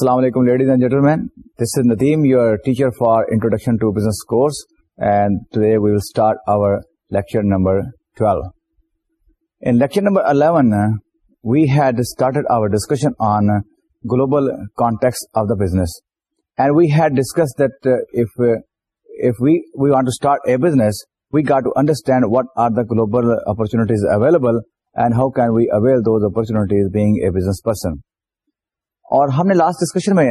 السلام علیکم ladies and gentlemen this is Nadeem your teacher for introduction to business course and today we will start our lecture number twelve in lecture number eleven we had started our discussion on global context of the business and we had discuss that if we we want to start a business we got to understand what are the global opportunities available and how can we avail those opportunities being a business person اور ہم نے last discussion میں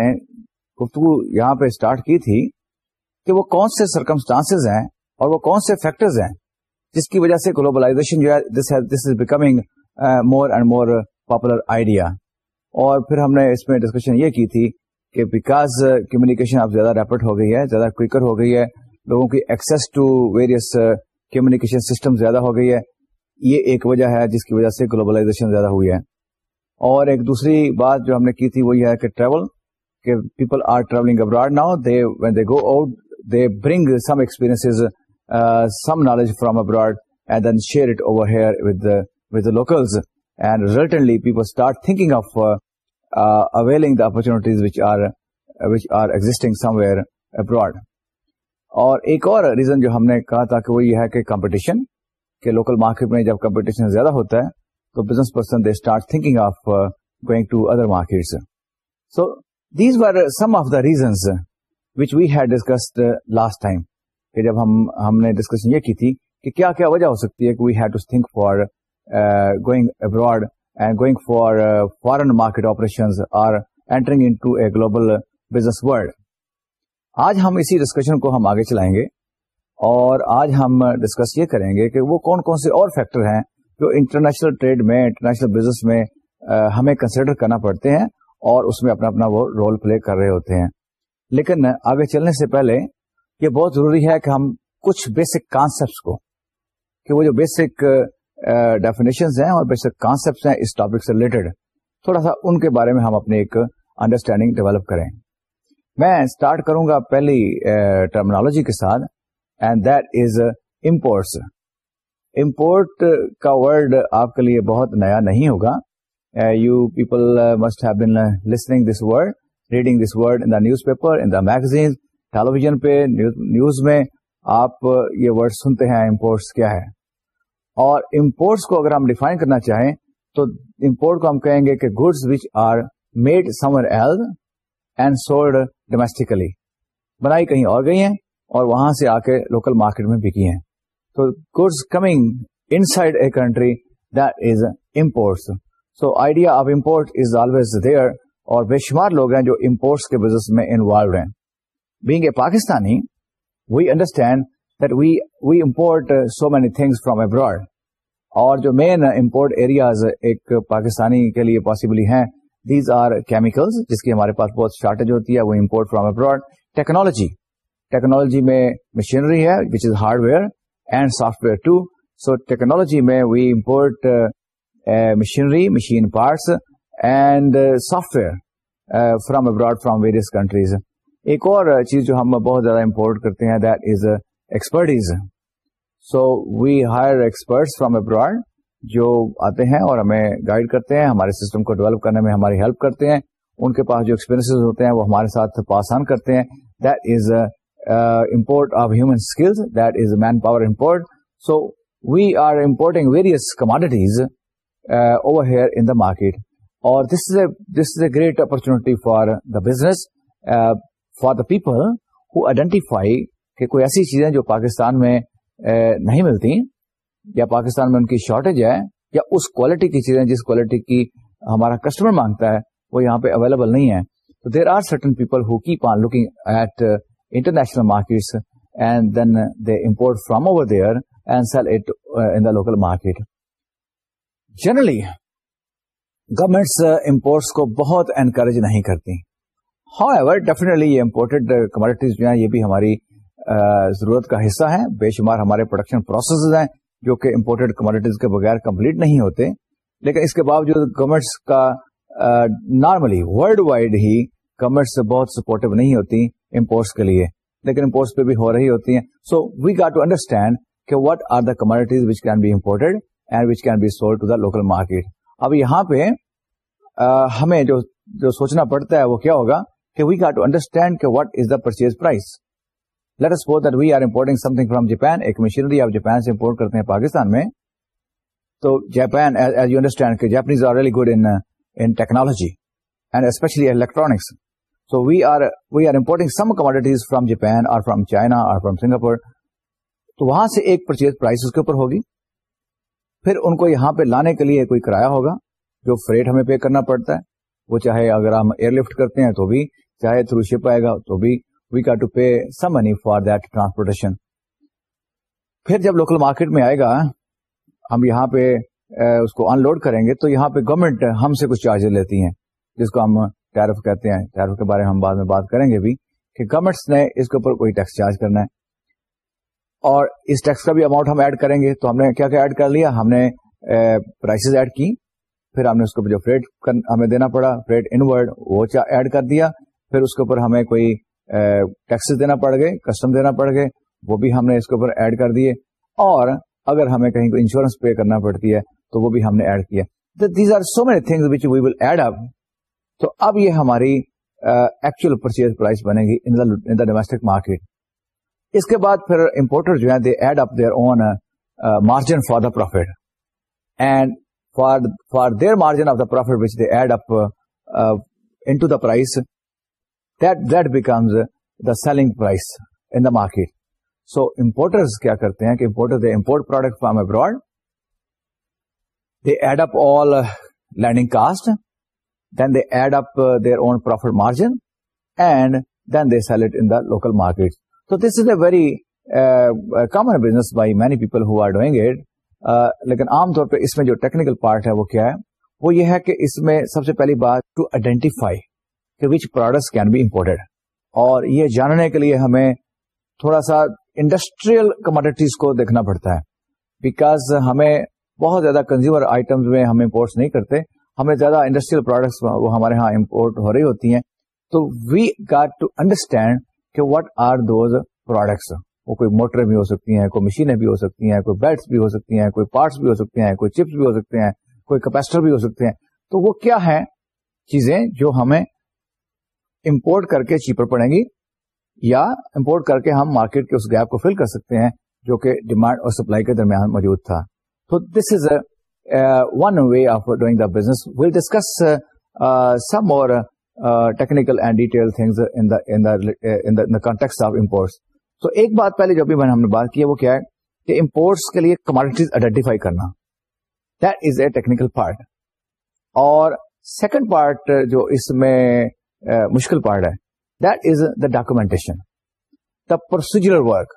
گفتگو یہاں پہ start کی تھی کہ وہ کون سے سرکمسٹانس ہیں اور وہ کون سے فیکٹرز ہیں جس کی وجہ سے گلوبلائزیشن جو ہے this is becoming more and more popular idea اور پھر ہم نے اس میں ڈسکشن یہ کی تھی کہ بیکاز کمیونیکیشن uh, اب زیادہ ریپڈ ہو گئی ہے زیادہ کوئکر ہو گئی ہے لوگوں کی access to various communication system زیادہ ہو گئی ہے یہ ایک وجہ ہے جس کی وجہ سے گلوبلائزیشن زیادہ ہوئی ہے اور ایک دوسری بات جو ہم نے کی تھی وہ یہ ہے کہ ٹریول کہ people are travelling abroad now they when they they go out bring some experience some knowledge from abroad and then share it over here with locals and people start thinking of availing the opportunities which are which are existing some where abroad اور ایک اور reason جو ہم نے کہا تھا کہ وہ یہ ہے کہ کمپٹیشن کہ لوکل مارکیٹ میں جب کمپٹیشن زیادہ ہوتا ہے تو business person they start thinking of going to other markets so these some of the reasons which we had discussed last time کہ جب ہم ہم نے ڈسکشن یہ کی تھی کہ کیا کیا وجہ ہو سکتی ہے کہ we had to to think for for going going abroad and foreign market operation are entering in a global business world آج ہم اسی ڈسکشن کو ہم آگے چلائیں گے اور آج ہم ڈسکس یہ کریں گے کہ وہ کون کون سے اور فیکٹر ہیں جو انٹرنیشنل ٹریڈ میں انٹرنیشنل بزنس میں ہمیں کنسیڈر کرنا پڑتے ہیں اور اس میں اپنا اپنا وہ رول پلے کر رہے ہوتے ہیں لیکن آگے چلنے سے پہلے یہ بہت ضروری ہے کہ ہم کچھ بیسک کانسیپٹس کو کہ وہ جو بیسک ڈیفینیشنز ہیں اور بیسک کانسیپٹس ہیں اس ٹاپک سے ریلیٹڈ تھوڑا سا ان کے بارے میں ہم اپنے ایک انڈرسٹینڈنگ ڈیولپ کریں میں اسٹارٹ کروں گا پہلی ٹرمنالوجی کے ساتھ and that is imports import کا ورڈ آپ کے لیے بہت نیا نہیں ہوگا you people must have been listening this word reading this word in the newspaper in the magazine television پہ نیوز میں آپ uh, یہ ورڈ سنتے ہیں امپورٹس کیا ہے اور امپورٹس کو اگر ہم ڈیفائن کرنا چاہیں تو امپورٹ کو ہم کہیں گے کہ goods which are made somewhere else and sold domestically بنائی کہیں اور گئی ہیں اور وہاں سے آ کے لوکل مارکیٹ میں بکی ہیں goods coming inside a country دمپورٹس so idea of import is always there اور بے شمار لوگ ہیں جو امپورٹس کے بزنس میں انوالو ہیں being a Pakistani we understand that we we import so many things from abroad اور جو مین امپورٹ ایریاز ایک پاکستانی کے لیے پاسبلی ہیں دیز آر کیمیکلز جس کی ہمارے پاس بہت شارٹیج ہوتی ہے وہ import from abroad technology technology میں مشینری ہے which is hardware and software to so technology میں we import machinery machine parts and software from abroad from various countries ایک اور چیز جو ہم بہت زیادہ امپورٹ کرتے ہیں that is expertise so we hire experts from abroad جو آتے ہیں اور ہمیں گائڈ کرتے ہیں ہمارے سسٹم کو ڈیولپ کرنے میں ہماری ہیلپ کرتے ہیں ان کے پاس جو ایکسپیرینس ہوتے ہیں وہ ہمارے ساتھ پاس آن کرتے ہیں that is import of human skills that is manpower import so we are importing various commodities over here in the market اور great opportunity for the business for the people who identify کہ کوئی ایسی چیزیں جو پاکستان میں نہیں ملتی یا پاکستان میں ان کی شارٹیج ہے یا اس کوٹی کی چیزیں جس کوالٹی کی ہمارا کسٹمر مانگتا ہے وہ یہاں پہ اویلیبل نہیں ہے تو there are certain people looking at international markets and then they import from over there and sell it local market generally governments imports کو بہت انکریج نہیں کرتی ہا ایور ڈیفینے امپورٹڈ کموڈیٹیز جو ہیں یہ بھی ہماری uh, ضرورت کا حصہ ہیں بے شمار ہمارے پروڈکشن پروسیسز ہیں جو کہ امپورٹڈ کموڈیٹیز کے بغیر کمپلیٹ نہیں ہوتے لیکن اس کے باوجود گورمنٹس کا نارملی ولڈ وائڈ ہی گورمنٹس بہت سپورٹو نہیں ہوتی امپورٹس کے لیے لیکن امپورٹس پہ بھی ہو رہی ہوتی ہیں so we got to understand کہ what are the commodities which can be imported and which can be sold to the local market اب یہاں پہ ہمیں جو جو سوچنا پڑتا ہے وہ کیا ہوگا کہ وی گاٹ ٹو انڈرسٹینڈ کہ what is the purchase price let's pose that we are importing something from Japan ایک مشینری آپ جاپان سے امپورٹ کرتے ہیں پاکستان میں تو جاپان ایز یو انڈرسٹینڈ کہ جاپنیز آر جاپانی good in technology and especially electronics we are we are importing some commodities from Japan Singapore تو وہاں سے ایک پرچیز پرائز اس کے اوپر ہوگی پھر ان کو یہاں پہ لانے کے لیے کوئی کرایہ ہوگا جو فریٹ ہمیں پے کرنا پڑتا ہے وہ چاہے اگر ہم ایئر لفٹ کرتے ہیں تو بھی چاہے تھرو شپ آئے گا تو بھی وی کیو pay some money for transportation پھر جب لوکل مارکیٹ میں آئے گا ہم یہاں پہ اس کو انلوڈ کریں گے تو یہاں پہ گورمنٹ ہم سے کچھ چارج لیتی ہیں جس کو ہم ٹیرف کہتے ہیں ٹیرف کے بارے میں ہم کریں گے بھی کہ گورمنٹس کوئی ٹیکس چارج کرنا ہے اور اس ٹیکس کا بھی اماؤنٹ ہم ایڈ کریں گے تو ہم نے کیا کیا ایڈ کر لیا ہم نے پرائسز ایڈ کی پھر ہم نے اس کے اوپر جو فریٹ ہمیں دینا پڑا فریٹ انورڈ وہ ایڈ کر دیا پھر اس کے اوپر ہمیں کوئی ٹیکسز دینا پڑ گئے کسٹم دینا پڑ گئے وہ بھی ہم نے اس کے اوپر ایڈ کر دیے اور اگر ہمیں کہیں کو انشورنس پے کرنا پڑتی ہے تو وہ بھی ہم نے ایڈ کیا these are so we thing add up تو اب یہ ہماری ایکچوئل پرچیز پرائز بنے گی دا ڈومسٹک مارکیٹ اس کے بعد پھر امپورٹر جو ہیں they add up their own margin for the profit and for for their margin of the profit which they add up into the price that becomes the selling price in the market so importer کیا کرتے ہیں کہ importer they import product from abroad they add up all landing cost then they add up their own profit margin and then they salad in the local market تو this is a very common business by many people ہوگ لیکن عام طور پہ اس میں جو technical part ہے وہ کیا ہے وہ یہ ہے کہ اس میں سب سے پہلی بات ٹو آئیڈینٹیفائی کہ which products can be imported اور یہ جاننے کے لیے ہمیں تھوڑا سا انڈسٹریل کموڈیٹیز کو دیکھنا پڑتا ہے بیکاز ہمیں بہت زیادہ کنزیومر آئٹمس میں ہم امپورٹس نہیں کرتے ہمیں زیادہ انڈسٹریل پروڈکٹس وہ ہمارے ہاں امپورٹ ہو رہی ہوتی ہیں تو وی گاٹ ٹو انڈرسٹینڈ کہ واٹ آر دوز پروڈکٹس وہ کوئی موٹر بھی ہو سکتی ہیں کوئی مشینیں بھی ہو سکتی ہیں کوئی بیٹس بھی ہو سکتی ہیں کوئی پارٹس بھی ہو سکتے ہیں کوئی چپس بھی ہو سکتے ہیں کوئی کیپیسٹر بھی ہو سکتے ہیں تو وہ کیا ہے چیزیں جو ہمیں امپورٹ کر کے چیپر پڑیں گی یا امپورٹ کر کے ہم مارکیٹ کے اس گیپ کو فل کر سکتے ہیں جو کہ ڈیمانڈ اور سپلائی کے درمیان موجود تھا تو this is a one way of doing the business we'll discuss some اور technical and detail thing context of imports ایک بات پہلے جو بھی میں نے ہم نے بات کی وہ کیا ہے کہ امپورٹس کے لیے کماڈیٹیز آئیڈینٹیفائی کرنا that is a technical part اور سیکنڈ پارٹ جو اس میں مشکل پارٹ ہے this the documentation the procedure work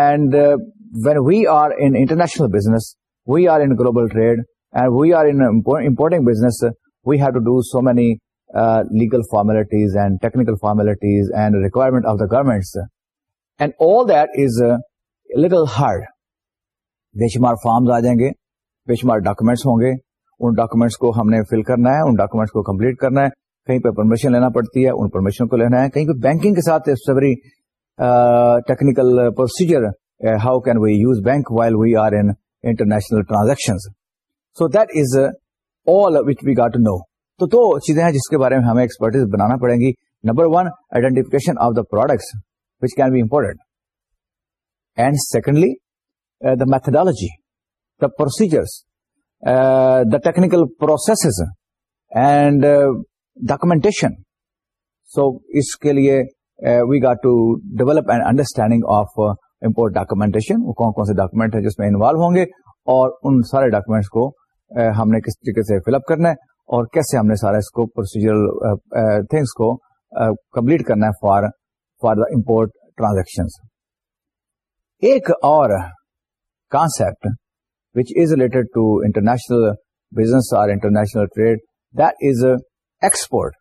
and we we are international business we are in global trade and we are importing business we have to do so many legal formalities and technical formalities and requirement of the governments and all that is legal hard بے شمار forms آ جائیں گے بے شمار documents ہوں گے ان documents کو ہم نے فل کرنا ہے ان ڈاکومینٹس کو کمپلیٹ کرنا ہے کہیں پہ پرمیشن لینا پڑتی ہے ان پرمیشن کو لینا ہے کہیں پہ بینکنگ کے ساتھ technical procedure how can we use bank while we are in international transaction so that is all which we got know تو دو چیزیں ہیں جس کے بارے میں ہمیں ایکسپرٹیز بنانا پڑے گی number one identification of the products which can be important and secondly the methodology the procedure the technical process and documentation so اس کے لیے we got to develop and understanding of import documentation وہ کون کون سے document ہے جس میں انوالو ہوں گے اور ان سارے ڈاکومینٹس کو ہم نے کس طریقے سے فل اپ کرنا ہے اور کیسے ہم نے سارا اس کو پروسیجرل تھنگس کو کمپلیٹ کرنا ہے for for the import transaction ایک اور concept which is related to international business اور international trade that is export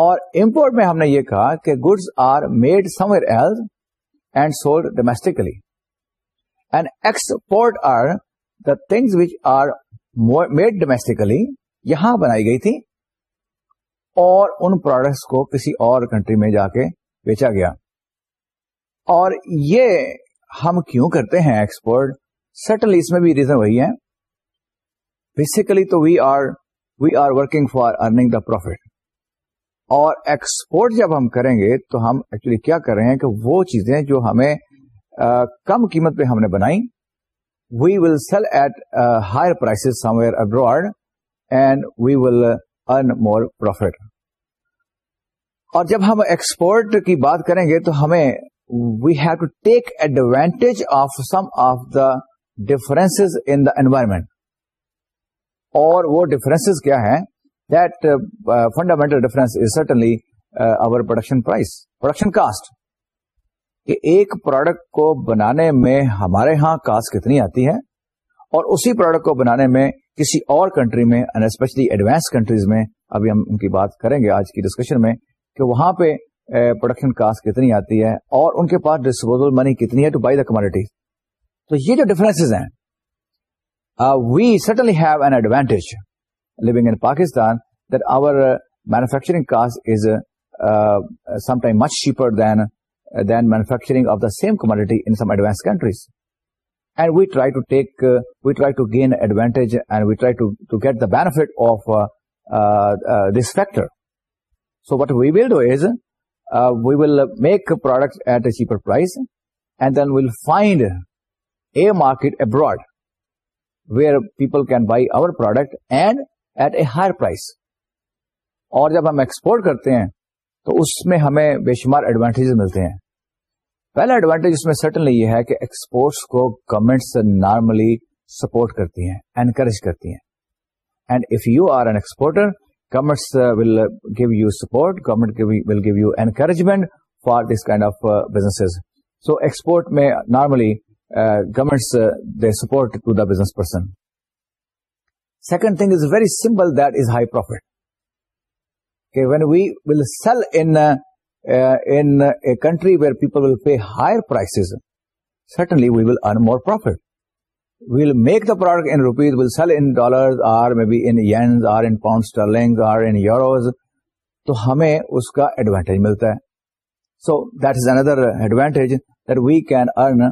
اور امپورٹ میں ہم نے یہ کہا کہ goods are made somewhere else and sold domestically and export are the things which are made domestically یہاں بنائی گئی تھی اور ان پروڈکٹس کو کسی اور کنٹری میں جا کے بیچا گیا اور یہ ہم کیوں کرتے ہیں ایکسپورٹ سٹل اس میں بھی ریزن وہی ہے بیسیکلی تو we are we are working for earning the profit اور ایکسپورٹ جب ہم کریں گے تو ہم ایکچولی کیا کر رہے ہیں کہ وہ چیزیں جو ہمیں آ, کم قیمت پہ ہم نے بنائی we will sell at higher price some where abroad and we will earn more profit اور جب ہم ایکسپورٹ کی بات کریں گے تو ہمیں we have to take advantage of some of the difference in the environment اور وہ ڈفرینس کیا ہے fundamental difference is our our production price production cost ایک پروڈکٹ کو بنانے میں ہمارے ہاں کاسٹ کتنی آتی ہے اور اسی پروڈکٹ کو بنانے میں کسی اور کنٹری میں اسپیشلی ایڈوانس کنٹریز میں ابھی ہم ان کی بات کریں گے آج کی ڈسکشن میں کہ وہاں پہ پروڈکشن uh, کاسٹ کتنی آتی ہے اور ان کے پاس ڈسپوزل منی کتنی ہے ٹو بائی دا کموڈیٹیز تو یہ جو ڈفرینس ہیں we certainly have an advantage living in Pakistan, that our uh, manufacturing cost is uh, uh, sometimes much cheaper than manufacturing of the same commodity in some advanced countries. And we try to gain advantage, and we try to get the benefit of this factor. So what we will do is, we will make products at a cheaper price, and then we'll find a market abroad where people can buy our product and at a higher price اور جب ہم export کرتے ہیں تو اس میں ہمیں بے شمار ایڈوانٹیجز ملتے ہیں پہلا ایڈوانٹیج اس میں سٹنلی یہ ہے کہ ایکسپورٹس کو گورمنٹس نارملی سپورٹ کرتی ہیں انکریج کرتی ہیں and if you are an exporter governments will give you support government will give you encouragement for this kind of business so export میں normally governments they support to the business person second thing is very simple that is high profit when we will sell in country where people will pay higher prices certainly we will earn more profit we'll make the product in rupees will sell in dollar or may in pound or in euros تو ہمیں اس کا advantage ملتا ہے so that is another advantage that we can earn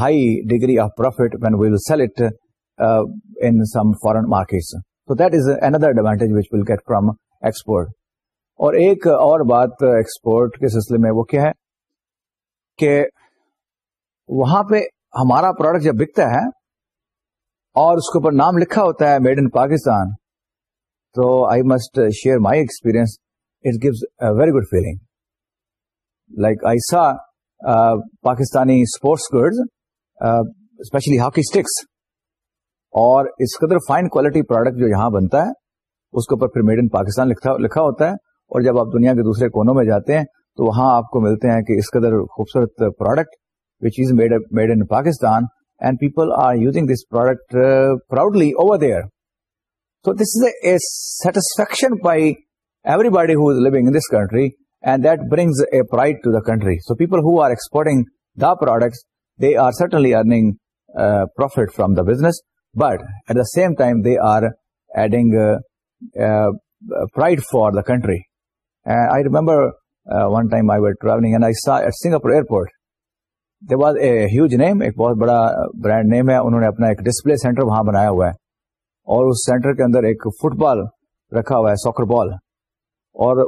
high degree of profit when we will sell it in some foreign markets تو that is another advantage which will get from export اور ایک اور بات export کے سلسلے میں وہ کیا ہے کہ وہاں پہ ہمارا پروڈکٹ جب بکتا ہے اور اس کے اوپر نام لکھا ہوتا ہے میڈ ان پاکستان تو I must share my experience it gives a very good feeling like I saw Pakistani sports goods especially hockey sticks اور اس قدر فائن کوالٹی پروڈکٹ جو یہاں بنتا ہے اس کے اوپر پھر میڈ ان پاکستان لکھا ہوتا ہے اور جب آپ دنیا کے دوسرے کونوں میں جاتے ہیں تو وہاں آپ کو ملتے ہیں کہ اس قدر خوبصورت product which is made in Pakistan and people are using this product proudly over there so this is a satisfaction by everybody who is لوگ in this country and that brings a pride to the country so people who are exporting the product they are certainly earning profit from the business but at the same time they are adding بنایا اور اس centre کے اندر ایک fit بال رکھا ہوا ہے ساکر بال اور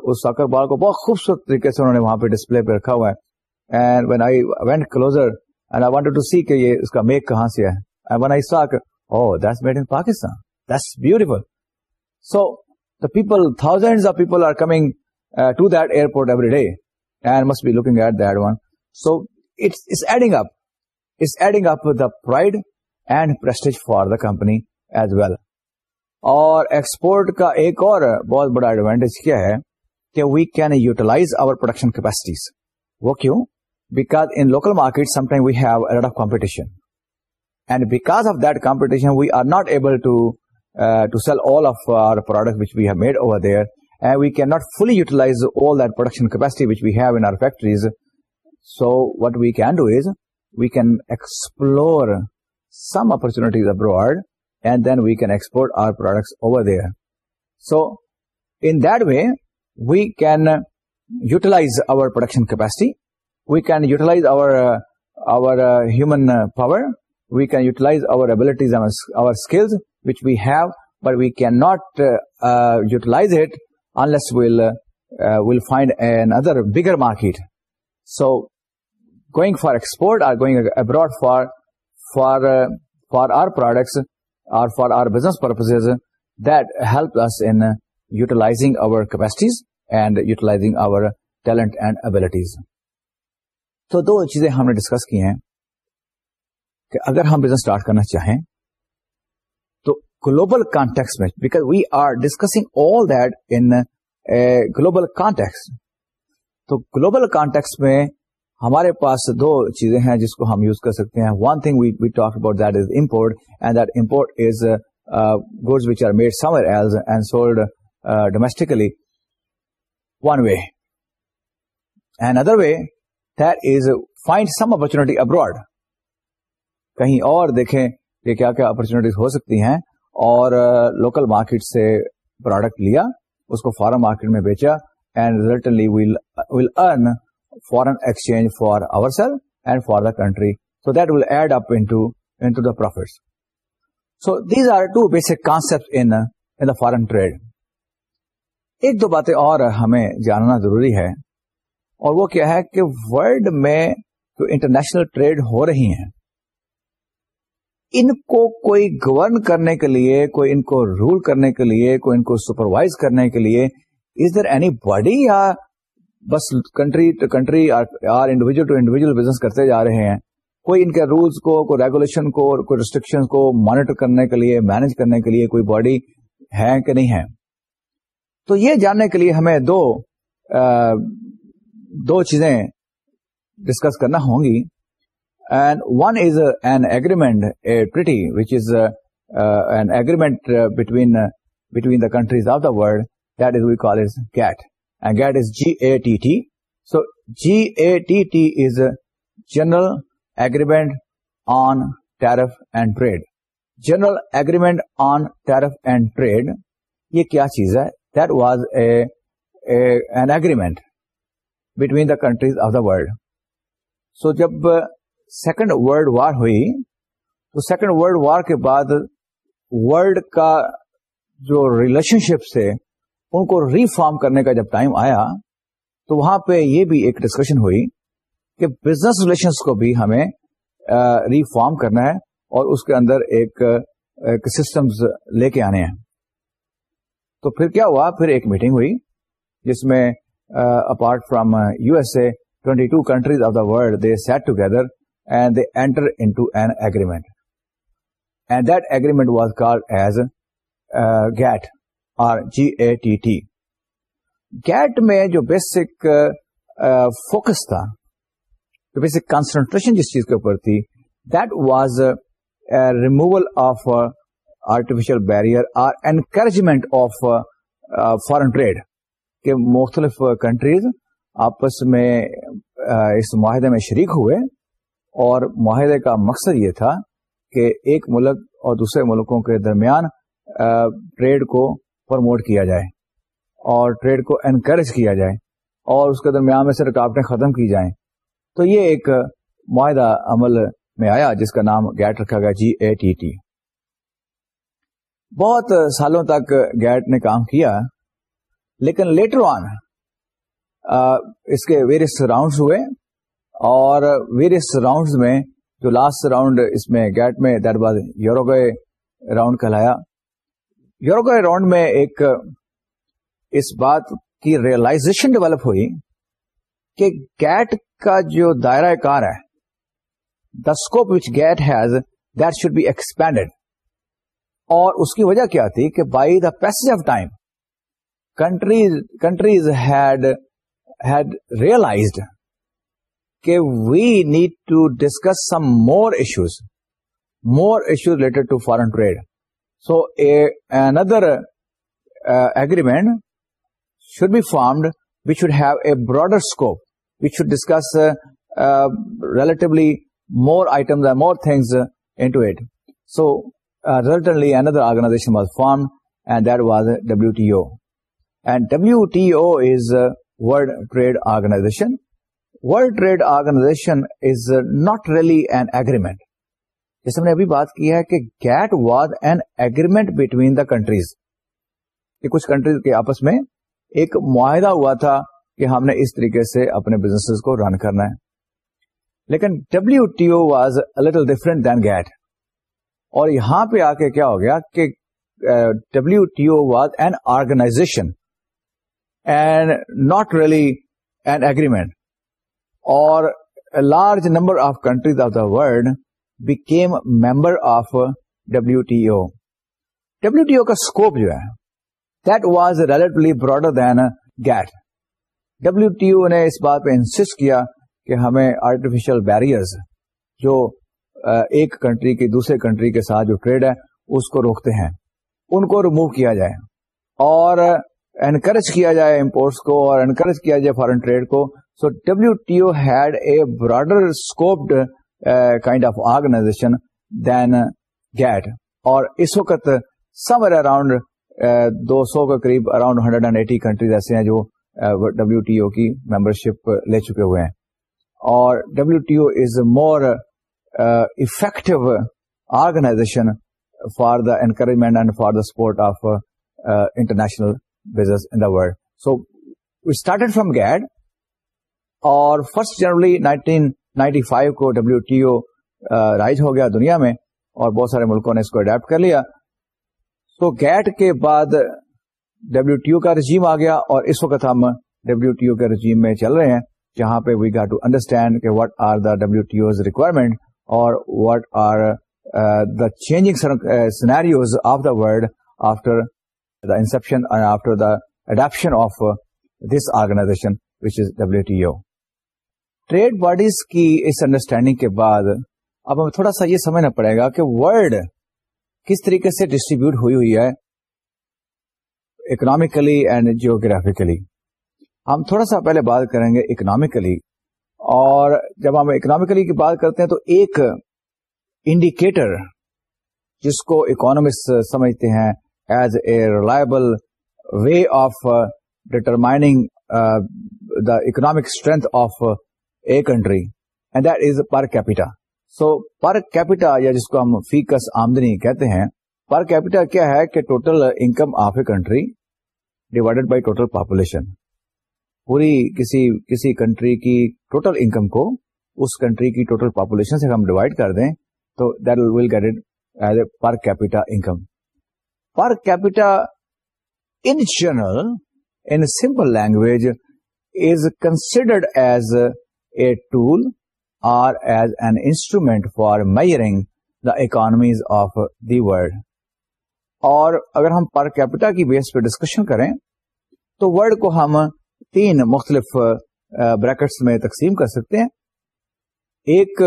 بہت خوبصورت طریقے سے رکھا ہوا ہے اس کا میک کہاں سے پاکستان دس بو دا تھا looking up the pride and پر ایک اور بہت بڑا ایڈوانٹیج کیا ہے کہ we can utilize our production capacities ووکیو because market سمٹائز view of competition and because of that competition, we are not able uh, to sell all of our products which we have made over there, and we cannot fully utilize all that production capacity which we have in our factories. So what we can do is, we can explore some opportunities abroad, and then we can export our products over there. So in that way, we can utilize our production capacity, we can utilize our uh, uh, human power, we can utilize our abilities or skills which we have but we can not utilize at well finder market so going for export or going abroad for for for our products or for our business purpose دلپسلائزنگ our capacities and utilizing our talent and abilities تو دو چیزیں ہم نے discuss کی ہیں کہ اگر ہم بزنس اسٹارٹ کرنا چاہیں تو گلوبل کانٹیکس میں because we are discussing all that in global context تو گلوبل کانٹیکس میں ہمارے پاس دو چیزیں ہیں جس کو ہم یوز کر سکتے ہیں one thing we we talk about that is import and that import is goods which are made summer as and sold domestically one way and other way that is find some opportunity abroad کہیں اور دیکھیں کہ کیا کیا opportunities ہو سکتی ہیں اور لوکل مارکیٹ سے پروڈکٹ لیا اس کو فارن مارکیٹ میں بیچا and resultantly will earn foreign exchange for over cell and for the country so that will add up the profit so these are two basic concept in foreign trade ایک دو باتیں اور ہمیں جاننا ضروری ہے اور وہ کیا ہے کہ ولڈ میں جو انٹرنیشنل ٹریڈ ہو رہی ہیں ان کو کوئی گورن کرنے کے لیے کوئی ان کو رول کرنے کے لیے کوئی ان کو سپروائز کرنے کے لیے از دیر اینی باڈی یا بس country to country or individual to individual business کرتے جا رہے ہیں کوئی ان کے رولس کو کوئی ریگولیشن کو کوئی ریسٹرکشن کو مانیٹر کرنے کے لیے مینج کرنے کے لیے کوئی باڈی ہے کہ نہیں ہے تو یہ جاننے کے لیے ہمیں دو آ, دو چیزیں ڈسکس کرنا ہوں گی and one is an agreement agreement between between the countries of the world that is we call as GATT and GATT is G A T so G A T general agreement on tariff and trade general agreement on tariff and trade یہ کیا چیز ہے that's agreement between the countries of the world so جب second world war ہوئی تو second world war کے بعد world کا جو ریلیشن شپس تھے ان کو ریفارم کرنے کا جب ٹائم آیا تو وہاں پہ یہ بھی ایک ڈسکشن ہوئی کہ بزنس ریلیشنس کو بھی ہمیں ریفارم کرنا ہے اور اس کے اندر ایک سسٹمز لے کے آنے ہیں تو پھر کیا ہوا پھر ایک میٹنگ ہوئی جس میں apart from U S A twenty two countries of the world set together enter into an agreement and that agreement was call as GATT or G A T GATT میں جو بیسک فوکس uh, تھا جو basic concentration جس چیز کے اوپر تھی that was removal of artificial barrier encouragement of foreign trade کہ مختلف کنٹریز آپس میں uh, اس معاہدے میں شریک ہوئے اور معاہدے کا مقصد یہ تھا کہ ایک ملک اور دوسرے ملکوں کے درمیان ٹریڈ کو پرموٹ کیا جائے اور ٹریڈ کو انکریج کیا جائے اور اس کے درمیان میں سے رکاوٹیں ختم کی جائیں تو یہ ایک معاہدہ عمل میں آیا جس کا نام گیٹ رکھا گیا جی اے ٹی ٹی بہت سالوں تک گیٹ نے کام کیا لیکن لیٹر آن اس کے ویریس راؤنڈس ہوئے اور ویریس راؤنڈ میں جو لاسٹ راؤنڈ اس میں گیٹ میں دیٹ واز دوروگو راؤنڈ کہلایا یوروگو راؤنڈ میں ایک اس بات کی ریئلائزیشن ڈیولپ ہوئی کہ گیٹ کا جو دائرہ کار ہے the scope which GATT has that should be expanded اور اس کی وجہ کیا تھی کہ by the pace of time countries countries had had realized we need to discuss some more issues related to foreign trade. So, another uh, agreement should be formed which should have a broader scope, which should discuss uh, uh, relatively more items and more things into it. So, certainly another organization was formed, and that was WTO. And WTO is World Trade Organization. World trade organization is not really an agreement جس ہم نے ابھی بات کی ہے کہ GATT was an agreement between the countries کہ کچھ کنٹریز کے آپس میں ایک معاہدہ ہوا تھا کہ ہم نے اس طریقے سے اپنے بزنس کو رن کرنا ہے لیکن W T O was little different than GATT اور یہاں پہ آ کے کیا ہو گیا کہ W T O was an organization and not really an agreement اور large number of countries of the world became member of W W T O T O کا اسکوپ جو ہے that was relatively broader than GATT W T O نے اس بات پہ انسٹ کیا کہ ہمیں آرٹیفیشل بیرئر جو ایک کنٹری کی دوسرے کنٹری کے ساتھ جو ٹریڈ ہے اس کو روکتے ہیں ان کو ریموو کیا جائے اور انکریج کیا جائے امپورٹس کو اور انکریج کیا جائے فارن ٹریڈ کو so W T O had a broader scoped kind of organization than GATT اور اس وقت سم اراؤنڈ دو سو کے قریب around hundred and eighty countries ایسے ہیں جو ڈبلو ٹی او کی ممبر شپ لے چکے ہوئے ہیں اور W T O is more effective organization for the encouragement and for the support of international business in the so we started from GATT اور فرسٹ جنوری 1995 کو ڈبلو ٹی او رائز ہو گیا دنیا میں اور بہت سارے ملکوں نے اس کو اڈیپٹ کر لیا تو گیٹ کے بعد ڈبلو ٹی او کا رجیم آ گیا اور اس وقت ہم ڈبلو ٹی او کے رجیم میں چل رہے ہیں جہاں پہ وی گا ٹو انڈرسٹینڈ کہ what are the W T O's requirement اور what are the changing scenarios of the world after the inception after the adoption of this organization is WTO. Trade bodies کی اس understanding کے بعد اب ہمیں تھوڑا سا یہ سمجھنا پڑے گا کہ ورلڈ کس طریقے سے ڈسٹریبیوٹ ہوئی ہوئی ہے اکنامیکلی اینڈ جیوگرافیکلی ہم تھوڑا سا پہلے بات کریں گے اکنامیکلی اور جب ہم اکنامیکلی کی بات کرتے ہیں تو ایک انڈیکیٹر جس کو اکان سمجھتے ہیں as a reliable way of determining the economic strength of a country and that is per capita so per capita یا جس کو ہم فیکس آمدنی کہتے ہیں پر کیپیٹا کیا ہے کہ total income of a country divided by total population پوری کسی کسی کنٹری کی ٹوٹل انکم کو اس کنٹری کی ٹوٹل پاپولیشن سے ہم ڈیوائڈ کر دیں تو that will get it as a per capita income per capita in general in simple language is considered as tool or as an instrument for measuring the economies of the world. اور اگر ہم per capita کی بیس پہ discussion کریں تو word کو ہم تین مختلف بریکٹس میں تقسیم کر سکتے ہیں ایک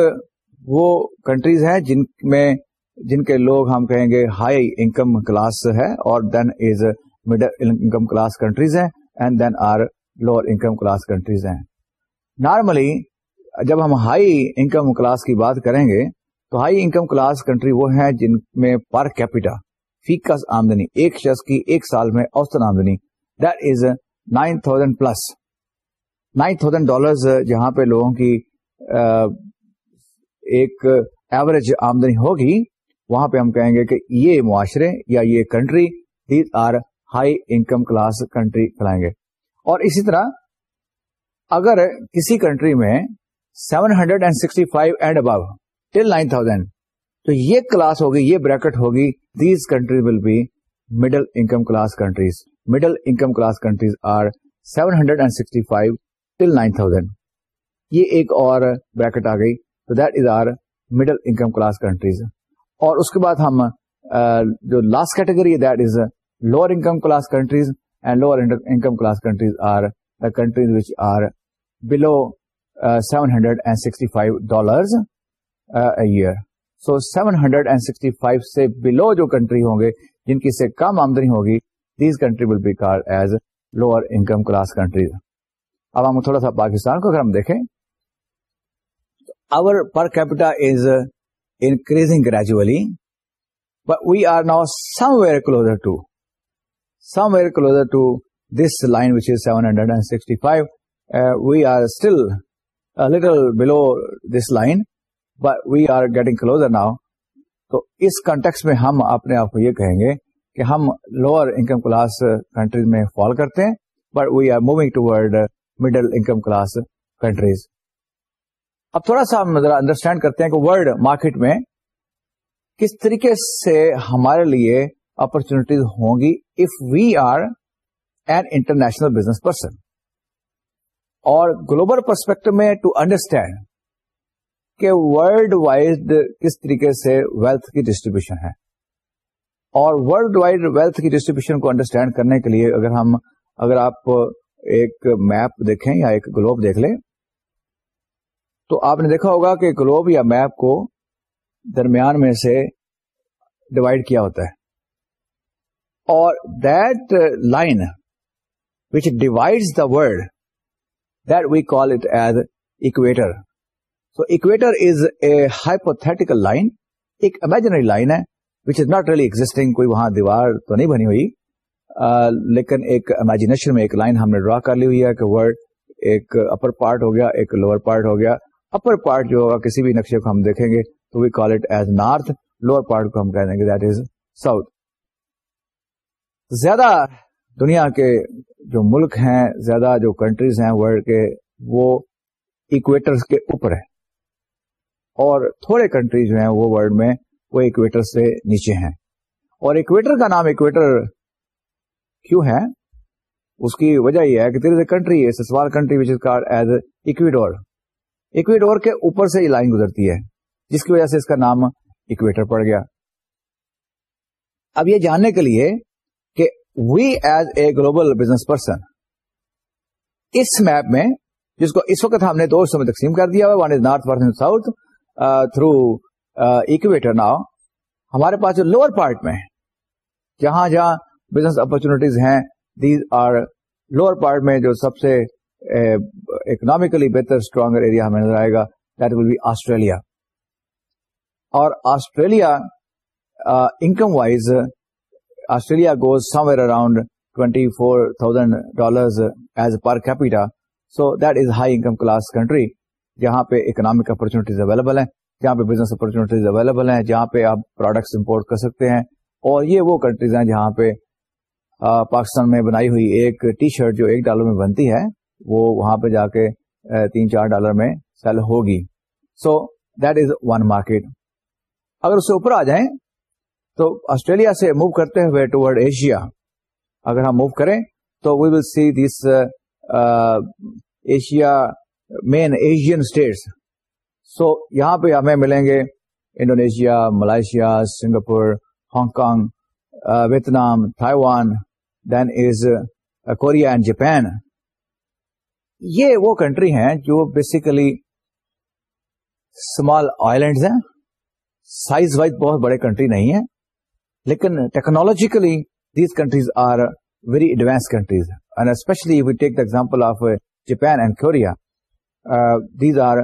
وہ کنٹریز ہیں جن میں جن کے لوگ ہم کہیں گے ہائی انکم کلاس ہے اور then is middle income class countries ہیں and then are lower income class countries ہیں نارملی جب ہم ہائی انکم کلاس کی بات کریں گے تو ہائی انکم کلاس کنٹری وہ ہیں جن میں پر کیپیٹا فیس آمدنی ایک شخص کی ایک سال میں اوسطن آمدنی that is nine thousand plus nine thousand dollar جہاں پہ لوگوں کی ایک ایوریج آمدنی ہوگی وہاں پہ ہم کہیں گے کہ یہ معاشرے یا یہ country these are high income class country کھلائیں گے اور اسی طرح اگر کسی کنٹری میں seven hundred and sixty five and above till nine thousand تو یہ کلاس ہوگی یہ بریکٹ ہوگی these country will be middle income class countries middle income class countries are seven hundred and sixty five till nine thousand یہ ایک اور bracket آ گئی تو that is our middle income class countries اور اس کے بعد ہم جو last category that is lower income class countries and lower income class countries are countries which are below seven hundred and sixty five dollar year so seven hundred and sixty five سے below جو country ہوں گے جن کی سے کم آمدنی ہوگی these country will be car as lower income class countries اب ہم تھوڑا سا پاکستان کو اگر ہم دیکھیں our per capita is increasing gradually but we are now somewhere closer to somewhere closer to this line which is seven hundred and sixty five we are still below this line line we are getting getting closer now تو اس context میں ہم اپنے آپ کو یہ کہیں گے کہ ہم لوور انکم کلاس کنٹریز میں فال کرتے ہیں but we are moving toward middle income class countries اب تھوڑا سا ہم ذرا انڈرسٹینڈ کرتے ہیں کہ ورلڈ مارکیٹ میں کس طریقے سے ہمارے لیے اپرچونیٹیز ہوں گی if we are an international business person اور گلوبل پرسپیکٹو میں ٹو انڈرسٹینڈ کہ ولڈ وائڈ کس طریقے سے ویلتھ کی ڈسٹریبیوشن ہے اور ولڈ وائڈ ویلتھ کی ڈسٹریبیوشن کو انڈرسٹینڈ کرنے کے لیے اگر ہم اگر آپ ایک میپ دیکھیں یا ایک گلوب دیکھ لیں تو آپ نے دیکھا ہوگا کہ گلوب یا میپ کو درمیان میں سے ڈیوائڈ کیا ہوتا ہے اور that line which divide the world لائنجن لائن دیوار تو نہیں بنی ہوئی لیکن ایک امیجینیشن میں ایک لائن ہم نے ڈرا کر لی ہوئی ہے کہ اپر پارٹ ہو گیا ایک لوور پارٹ ہو گیا اپر پارٹ جو ہوگا کسی بھی نقشے کو ہم دیکھیں گے تو we call it as north lower part کو ہم کہہ دیں گے دیٹ از ساؤتھ زیادہ دنیا کے جو ملک ہیں زیادہ جو کنٹریز ہیں ورلڈ کے وہ اکویٹر کے اوپر ہیں اور تھوڑے کنٹریز جو ہیں وہ ورلڈ میں وہ اکویٹر سے نیچے ہیں اور اکویٹر کا نام اکویٹر کیوں ہے اس کی وجہ یہ ہے کہ there is a country country which is called as Ecuador Ecuador کے اوپر سے یہ لائن گزرتی ہے جس کی وجہ سے اس کا نام اکویٹر پڑ گیا اب یہ جاننے کے لیے we as a global business person اس میپ میں جس کو اس وقت ہم نے میں تقسیم کر دیا one is north south through equator now ہمارے پاس جو لوور پارٹ میں جہاں جہاں بزنس اپرچونیٹیز ہیں دیز آر لوور پارٹ میں جو سب سے اکنامیکلی بہتر اسٹرانگر ایریا ہمیں نظر آئے گا دیٹ ول بی آسٹریلیا اور Australia income wise Australia goes somewhere around twenty four thousand dollars as per capita so that is high income class country جہاں پہ اکنامک اپرچونیٹیز اویلیبل ہیں جہاں پہ بزنس اپرچونیٹیز اویلیبل ہیں جہاں پہ آپ پروڈکٹس امپورٹ کر سکتے ہیں اور یہ وہ کنٹریز ہیں جہاں پہ پاکستان میں بنائی ہوئی ایک ٹی شرٹ جو ایک ڈالر میں بنتی ہے وہ وہاں پہ جا کے تین چار ڈالر میں سیل ہوگی so that is one market اگر اس سے اوپر آ جائیں تو آسٹریلیا سے موو کرتے ہوئے ٹوڈ ایشیا اگر ہم موو کریں تو we will see this Asia main Asian states so یہاں پہ ہمیں ملیں گے Indonesia Malaysia Singapore Hong Kong Vietnam Taiwan then is Korea and Japan یہ وہ کنٹری ہیں جو بیسیکلی اسمال آئیلینڈز ہیں سائز وائز بہت بڑے کنٹری نہیں ہیں لیکن technologically these countries are very advance countries and especially we take the example of Japan and Korea these are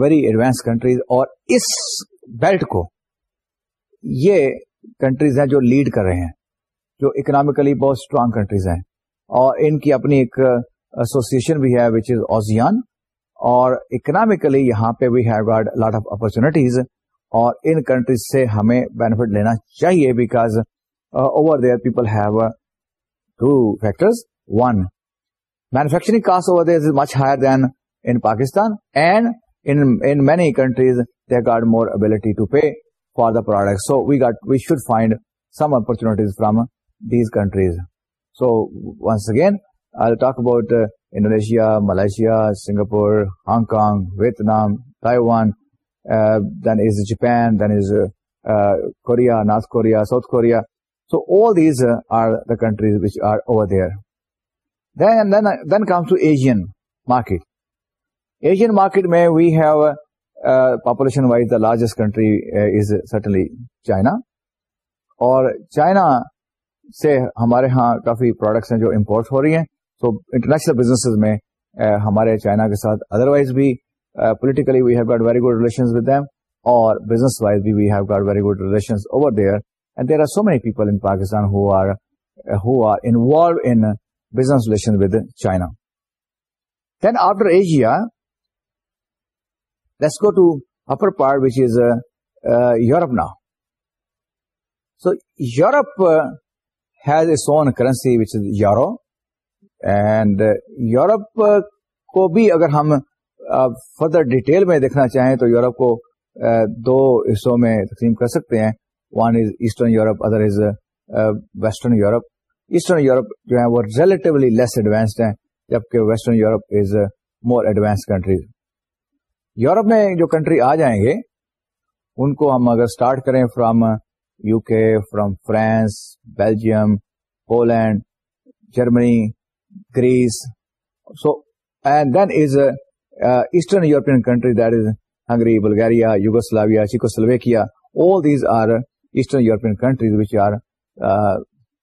very advance countries اور اس بیلٹ کو یہ کنٹریز ہیں جو لیڈ کر رہے ہیں جو اکنامیکلی بہت اسٹرانگ کنٹریز ہیں اور ان کی اپنی ایک ایسوسیشن بھی ہے وچ از اوزیان اور اکنامیکلی یہاں پہ we have lot of opportunities اور ان کنٹریز سے ہمیں بینیفٹ لینا چاہیے because over there people have two factors one manufacturing cost over there is much higher than in Pakistan and the product so we get we should find some opportunities from these countries so once again talk about Indonesia Malaysia Singapore Hong Kong Vietnam Taiwan then is Japan then is Korea North Korea south Korea so all these are the countries which are over there then then comes to Asian market Asian market میں we have population wise the largest country is still China اور China سے ہمارے یہاں کافی products ہیں جو import ہو رہی ہیں سو انٹرنیشنل بزنس میں ہمارے چائنا کے ساتھ ادر وائز بھی politically we have got very good relation اور so many people in Pakistan then after Asia let's go to upper part which is Europe نا so Europe has a own currency which is euro and Europe کو بھی اگر ہم further detail میں دیکھنا چاہیں تو یورپ کو دو حصوں میں تقسیم کر سکتے ہیں one is is eastern eastern Europe Europe Europe other western جو ہے وہ لیس ایڈوانسڈ ہیں جبکہ western Europe is more advance countries Europe میں جو کنٹری آ جائیں گے ان کو ہم اگر اسٹارٹ کریں from U K from France Belgium Poland Germany Greece so and then is Uh, Eastern European countries, that is Hungary, Bulgaria, Yugoslavia, Czechoslovakia, all these are Eastern European countries which are uh,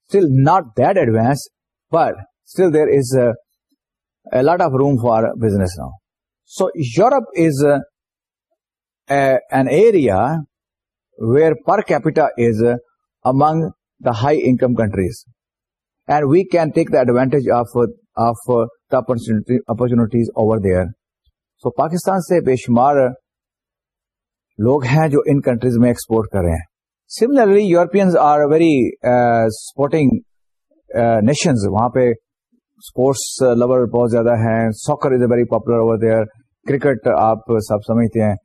still not that advanced, but still there is a lot of room for business now. So Europe is uh, an area where per capita is among the high income countries, and we can take the advantage of the opportunities over there. Pakistan سے بے شمار لوگ ہیں جو ان countries میں export کر رہے ہیں similarly Europeans are very supporting nations وہاں پہ اسپورٹس لور بہت زیادہ ہیں soccer a very popular over there cricket آپ سب سمجھتے ہیں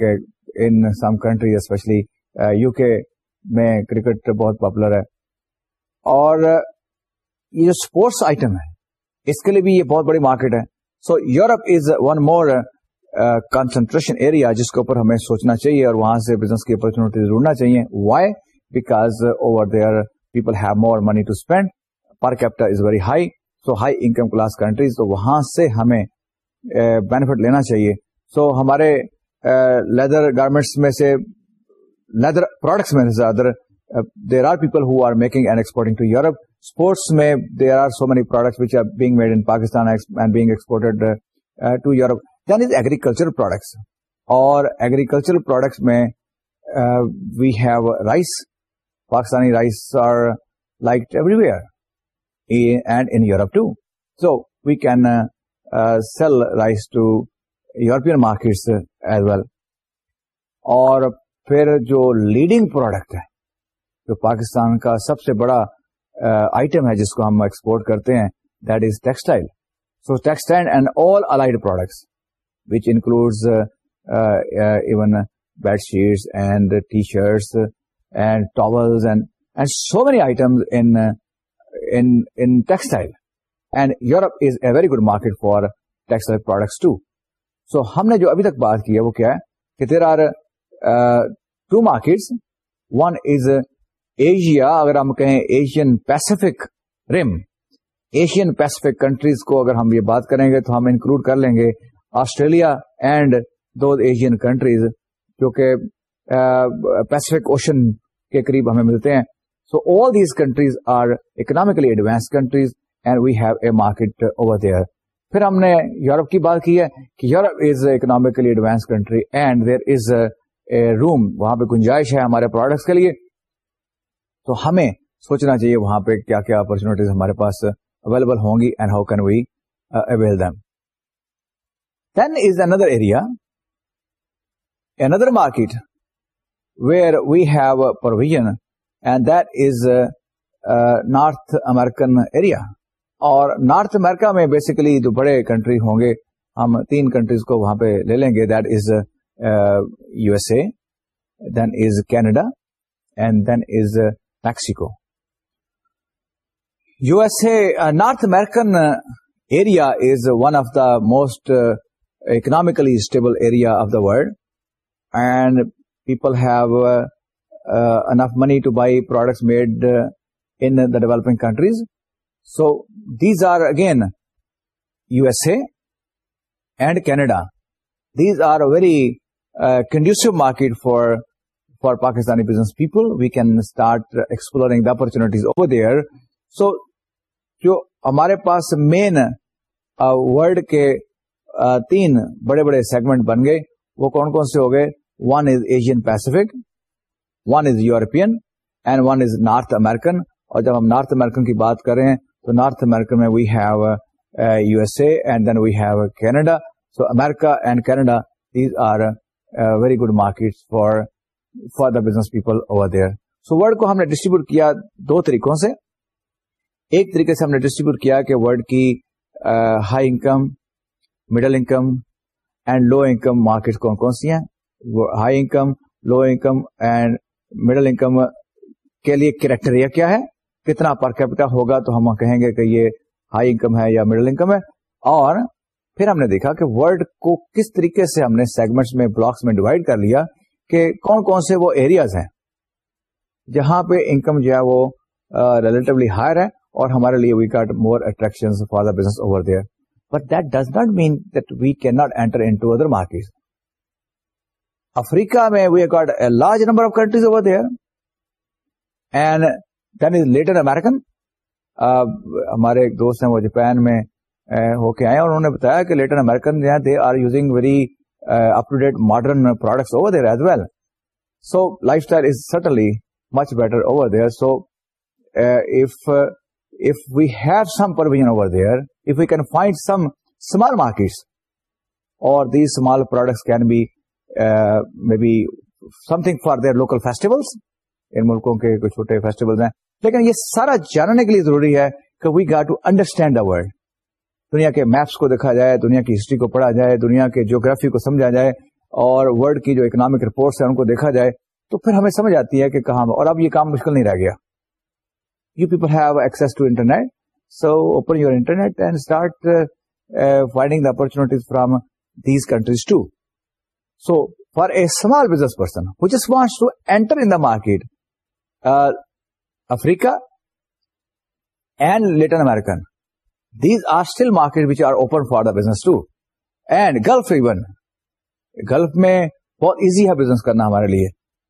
کہ in some country especially U K میں کرکٹ بہت پاپولر ہے اور یہ جو اسپورٹس آئٹم ہے اس کے لیے بھی یہ بہت بڑی مارکیٹ ہے so Europe is one more concentration area جس کے اوپر ہمیں سوچنا چاہیے اور وہاں سے بزنس کی اپرچونیٹی ڈھونڈنا چاہیے why because over there people have more money to spend per capita is very high so high income class countries تو وہاں سے ہمیں بینیفٹ uh, لینا چاہیے سو ہمارے لیدر uh, گارمنٹس میں سے لیدر پروڈکٹس میں there are are people who making and exporting to Europe there so many products made in Pakistan the agricultural products اور ایگریکل پروڈکٹس میں we have rice Pakistani rice are like everywhere and in Europe too so we can sell rice to European markets as well اور پھر جو leading product ہے جو پاکستان کا سب سے بڑا آئٹم ہے جس کو ہم ایکسپورٹ کرتے ہیں that is textile so textile and all allied products which include even bed sheets and T shirts and and so many item Europe is a very good market for textile products too so ہم نے جو ابھی تک بات کی ہے وہ کیا ہے کہ there are two markets one is Asia اگر ہم کہیں Asian Pacific rim Asian Pacific countries کو اگر ہم یہ بات کریں گے تو ہم انکلوڈ کر لیں گے آسٹریلیا اینڈ دو ایشین کنٹریز جو کہ پیسفک اوشن کے قریب ہمیں ملتے ہیں so all these countries are economically advance countries and we have a market over there پھر ہم نے یورپ کی بات کی ہے کہ Europe is economically advance country and there is a room وہاں پہ گنجائش ہے ہمارے پروڈکٹس کے لیے تو ہمیں سوچنا چاہیے وہاں پہ کیا کیا اپرچونیٹیز ہمارے پاس اویلیبل ہوں گی and how can we avail them then is another area another market where we have provision and is North American area اور نارتھ امیرکا میں بیسیکلی جو بڑے کنٹری ہوں گے ہم تین کنٹریز کو وہاں پہ لے لیں گے that is U S A then is Canada and then is Mexico. USA, uh, North American uh, area is uh, one of the most economically stable area of the world, and people have enough money to buy products made in the developing countries. So these are again USA and Canada. These are a very conducive market for for Pakistani business people. We can start exploring the opportunities over there. So, جو ہمارے پاس مین world کے تین بڑے بڑے segment بن گئے وہ کون کون سے ہو گئے one is Asian Pacific one is European and one is North American اور جب ہم نارتھ امیرکن کی بات کریں تو نارتھ امیرکن میں we have U S A and then we have Canada so America and Canada these are very good market for for the business people over there so world کو ہم نے distribute کیا دو طریقوں سے ایک طریقے سے ہم نے ڈسٹریبیوٹ کیا کہ ورڈ کی high income middle income and low income market کون کون سی ہیں high income low income and middle income کے لیے کریکٹریا کیا ہے کتنا پر کیپٹا ہوگا تو ہم کہیں گے کہ یہ ہائی انکم ہے یا مڈل انکم ہے اور پھر ہم نے دیکھا کہ ورڈ کو کس طریقے سے ہم نے سیگمنٹس میں بلاکس میں ڈیوائڈ کر لیا کہ کون کون سے وہ ایریاز ہیں جہاں پہ انکم جو ہے وہ ریلیٹولی ہائر ہے اور ہمارے لیے we got more attraction for the business over there but that does not mean that we can not enter into other market افریقہ میں we got a large number of countries over there and then is Latin American ہمارے ایک دوست ہیں وہ Japan میں ہو کے آئے اور انہوں نے بتایا کہ Latin American they are using very up to date modern products over they as well so life style is certainly much better over there so if we have some provision over there if we can find some small markets اور the small products can be may be something for their local festivals ان ملکوں کے کچھ چھوٹے festivals ہیں لیکن یہ سارا جاننے کے لیے ضروری ہے کہ we get to understand the world دنیا کے میپس کو دیکھا جائے دنیا کی ہسٹری کو پڑھا جائے دنیا کے جیوگرافی کو سمجھا جائے اور ورلڈ کی جو اکنامک رپورٹس ہیں ان کو دیکھا جائے تو پھر ہمیں سمجھ آتی ہے کہ کہاں اور اب یہ کام مشکل نہیں رہ گیا you people have access to internet so open your internet and start finding the opportunities from these countries to so for a small business person which is want to enter in the market Africa and Latin American market which are open for the business to and Gulf even Gulf میں بہت easy ہے business کرنا ہمارے لیے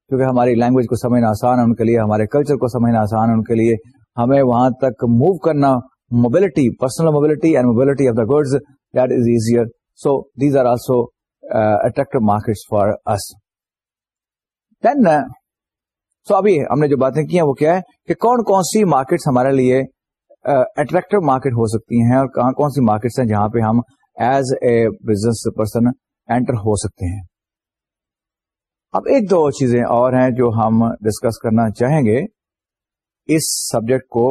کیونکہ ہماری language کو سمجھنا آسان ہے ان کے لیے ہمارے کلچر کو سمجھنا آسان ہے ان کے لیے ہمیں وہاں تک موو کرنا mobility personal mobility and mobility of the goods that is easier so these are also attractive market for us then so ابھی ہم نے جو باتیں کی ہیں وہ کیا ہے کہ کون کون سی مارکیٹس ہمارے لیے اٹریکٹو مارکیٹ ہو سکتی ہیں اور کہاں کون سی مارکیٹس ہیں جہاں پہ ہم as a business person enter ہو سکتے ہیں اب ایک دو چیزیں اور ہیں جو ہم ڈسکس کرنا چاہیں گے اس سبجیکٹ کو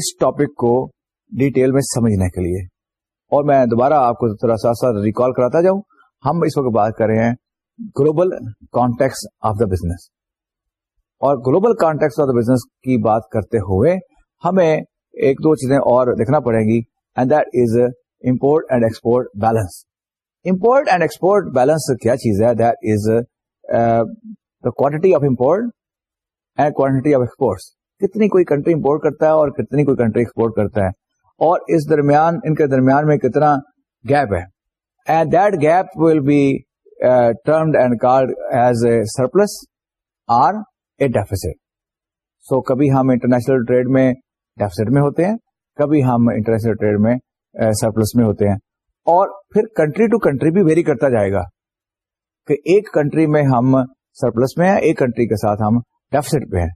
اس ٹاپک کو ڈیٹیل میں سمجھنے کے لیے اور میں دوبارہ آپ کو تھوڑا ساتھ ریکال کراتا جاؤں ہم اس وقت بات کر رہے ہیں global context of the business اور global context of the business کی بات کرتے ہوئے ہمیں ایک دو چیزیں اور لکھنا پڑیں گی and that is import and export balance import and export balance کیا چیز ہے that is the quantity of import and quantity of export کتنی کوئی کنٹری امپورٹ کرتا ہے اور کتنی کوئی کنٹری ایکسپورٹ کرتا ہے اور اس درمیان ان کے درمیان میں کتنا گیپ ہے and that gap will be termed and called as a surplus or a deficit so کبھی ہم انٹرنیشنل ٹریڈ میں ڈیفیسٹ میں ہوتے ہیں کبھی ہم انٹرنیشنل ٹریڈ میں سرپلس میں ہوتے ہیں اور پھر کنٹری ٹو کنٹری بھی ویری کرتا جائے گا کہ ایک کنٹری میں ہم سرپلس میں ہیں ایک کنٹری کے ساتھ ہم ڈیفیسٹ پہ ہیں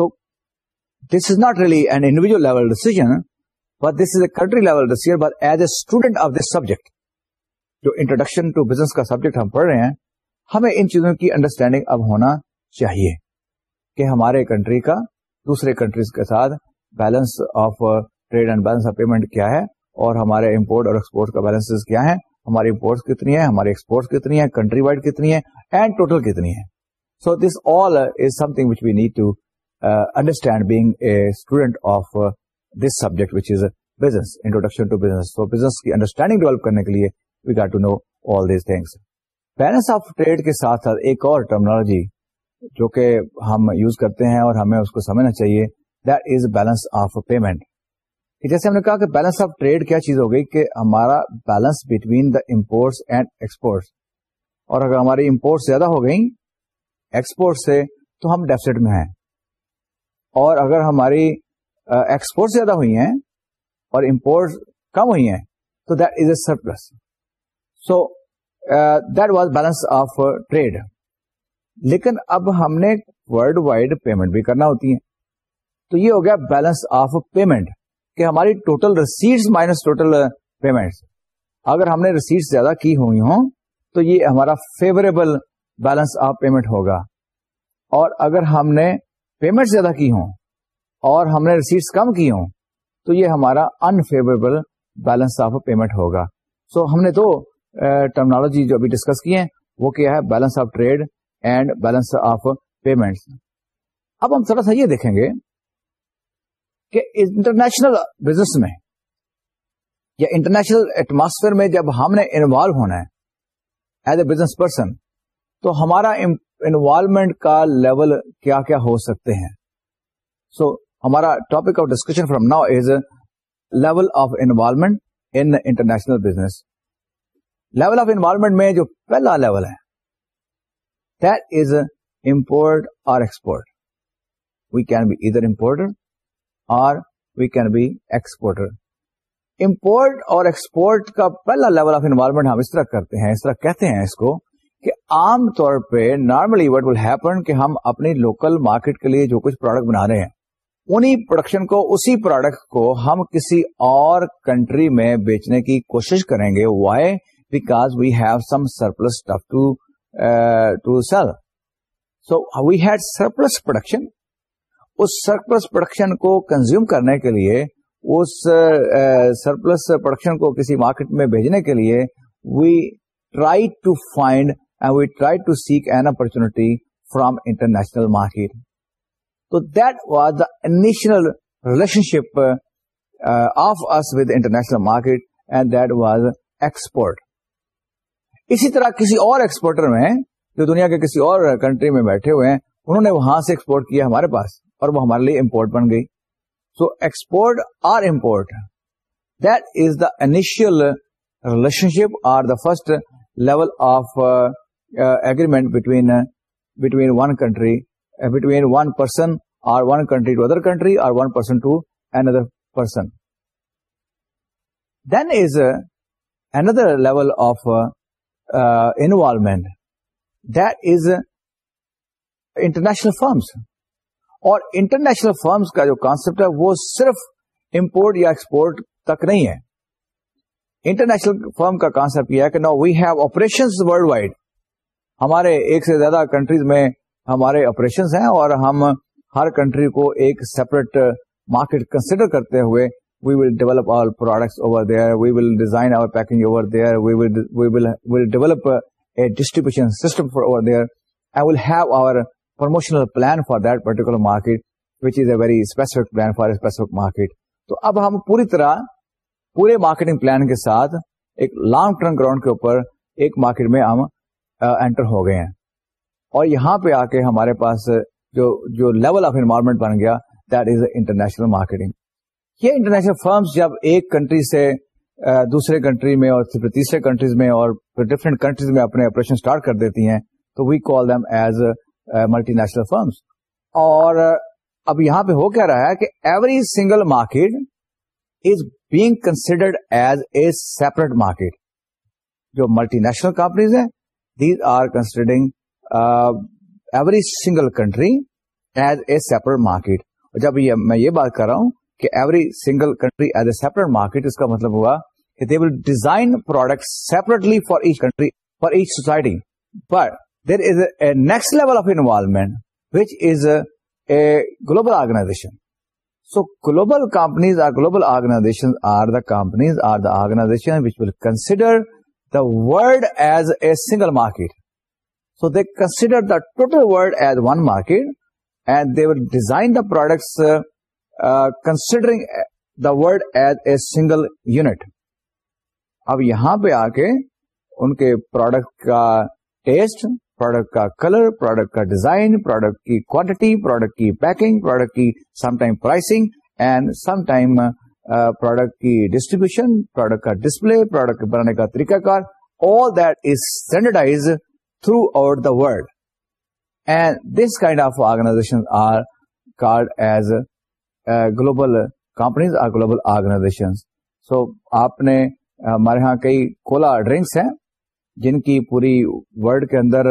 تو this is not really an individual level decision but this is a country level decision but as a student of this subject جو انٹروڈکشن ٹو بزنس کا سبجیکٹ ہم پڑھ رہے ہیں ہمیں ان چیزوں کی انڈرسٹینڈنگ اب ہونا چاہیے کہ ہمارے کنٹری کا دوسرے کنٹریز کے ساتھ balance of trade and balance of payment کیا ہے اور ہمارے امپورٹ اور ایکسپورٹ کا بیلنس کیا ہے ہماری امپورٹس کتنی ہے ہماری ایکسپورٹ کتنی ہے کنٹری وائڈ کتنی ہے اینڈ ٹوٹل کتنی ہے so this all is something which we need to understand being a student of this subject which is business introduction so business کی انڈرسٹینڈنگ ڈیولپ کرنے کے لیے we get to know all these things balance of trade کے ساتھ ایک اور terminology جو کہ ہم یوز کرتے ہیں اور ہمیں اس کو سمجھنا چاہیے that is balance of payment جیسے ہم نے کہا کہ بیلنس آف ٹریڈ کیا چیز ہو گئی کہ ہمارا balance between the imports and exports اور اگر ہماری امپورٹس زیادہ ہو گئی ایکسپورٹ سے تو ہم ڈیفسٹ میں ہیں اور اگر ہماری ایکسپورٹ زیادہ ہوئی ہیں اور امپورٹ کم ہوئی ہیں تو that is a surplus so that was balance of trade لیکن اب ہم نے ورلڈ وائڈ پیمنٹ بھی کرنا ہوتی ہے تو یہ ہو گیا بیلنس آف پیمنٹ کہ ہماری total received minus total payment اگر ہم نے ریسیڈ زیادہ کی ہوئی ہوں تو یہ ہمارا فیوریبل بیلنس آف پیمنٹ ہوگا اور اگر ہم نے پیمنٹ زیادہ کی ہوں اور ہم نے ریسیٹس کم کی ہوں تو یہ ہمارا unfavourable balance of payment so سو ہم نے تو ٹرمنالوجی uh, جو ابھی ڈسکس کی ہیں وہ کیا ہے balance of trade and balance of payment اب ہم تھوڑا سا یہ دیکھیں گے کہ انٹرنیشنل بزنس میں یا انٹرنیشنل ایٹماسفیئر میں جب ہم نے انوالو ہونا ہے ایز اے بزنس پرسن تو ہمارا انوالومنٹ کا لیول کیا کیا ہو سکتے ہیں سو ہمارا topic of discussion from now is level of involvement international business level of involvement میں جو پہلا لیول ہے دز امپورٹ اور export we can be either importer اور we can be exporter import اور ایکسپورٹ کا پہلا لیول آف انوالومنٹ ہم اس طرح کرتے ہیں اس طرح کہتے ہیں اس کو کہ عام طور پہ نارملی وٹ ول ہیپن کہ ہم اپنی لوکل مارکیٹ کے لیے جو کچھ پروڈکٹ بنا رہے ہیں انہیں پروڈکشن کو اسی پروڈکٹ کو ہم کسی اور کنٹری میں بیچنے کی کوشش کریں گے why because we have some surplus tough to to sell so we had surplus production اس سرپلس پروڈکشن کو کنزیوم کرنے کے لیے اس سرپلس پروڈکشن کو کسی مارکیٹ میں بھیجنے کے لیے we try to find and we try to seek an opportunity from international market تو that was the initial relationship of us with international market and that was export اسی طرح کسی اور ایکسپورٹر میں جو دنیا کے کسی اور کنٹری میں بیٹھے ہوئے ہیں انہوں نے وہاں سے ایکسپورٹ کیا ہمارے پاس اور وہ ہمارے لیے امپورٹ بن گئی so export or import that is the initial relationship or the first level of agreement between between one country between one person or one country to other country or one person to N other person then is another level of involvement that is international firms اور international firms کا جو concept ہے وہ صرف import یا export تک نہیں ہے انٹرنیشنل فرم کا کانسپٹ یہ ہے کہ now we have operation wide ہمارے ایک سے زیادہ کنٹریز میں ہمارے آپریشن ہیں اور ہم ہر کنٹری کو ایک سیپریٹ مارکیٹ کنسیڈر کرتے ہوئے we will develop our product over there we will design our packing over there we will will develop a distribution system for over there I will have our promotional plan for that particular market which is a very specific plan for specific market تو اب ہم پوری طرح پورے marketing plan کے ساتھ ایک long term ground کے اوپر ایک مارکیٹ میں ہم اینٹر ہو گئے ہیں اور یہاں پہ آ کے ہمارے پاس جو جو لیول آف انوائرمنٹ بن گیا دیٹ از انٹرنیشنل مارکیٹنگ یہ انٹرنیشنل فرمس جب ایک کنٹری سے دوسرے کنٹری میں اور تیسرے کنٹریز میں اور ڈفرینٹ کنٹریز میں اپنے آپریشن اسٹارٹ کر دیتی ہیں تو we call them as multinational firms اور اب یہاں پہ ہو کیا رہا ہے کہ every single market is being considered as a separate market جو ملٹی نیشنل کمپنیز ہیں these are considering every single country as a separate market جب یہ میں یہ بات کر رہا ہوں کہ every single country as a separate market اس کا مطلب ہوا کہ they will design product separately for each country for each society but there is a next level of involvement which is a global organization so global companies global organization companies are the organization consider the world as a single market so they consider the total world as one market and they will design the products considering the world as a single unit اب یہاں پہ آ کے ان کے product کا taste product کا colour product کا ڈیزائن پروڈکٹ کی کوانٹٹی پروڈکٹ کی پیکنگ پروڈکٹ کی some time pricing and some time product کی ڈسٹریبیوشن پروڈکٹ کا ڈسپلے پروڈکٹ بنانے کا طریقہ کار all that is standardize throughout the world and this kind of organization are called as global companies or global organization so آپ نے ہمارے ہاں کئی کولا ڈرنکس ہیں جن کی پوری ولڈ کے اندر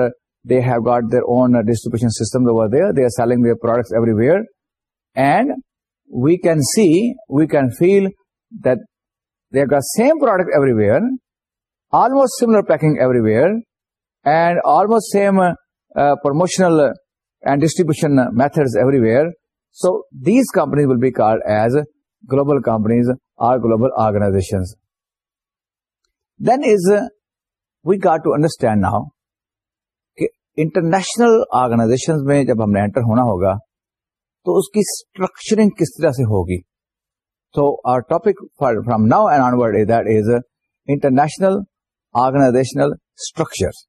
they have got their own distribution system they are selling their product everywhere and we can see we can feel they got same product everywhere almost similar packing everywhere and almost same promotional and distribution method everywhere so these companies will be called as global companies or global organization then is we got to understand now کہ international organization میں جب ہم نے inter ہونا ہوگا تو اس کی structuring کس طرح سے ہوگی so our topic from now and onward international organizational structure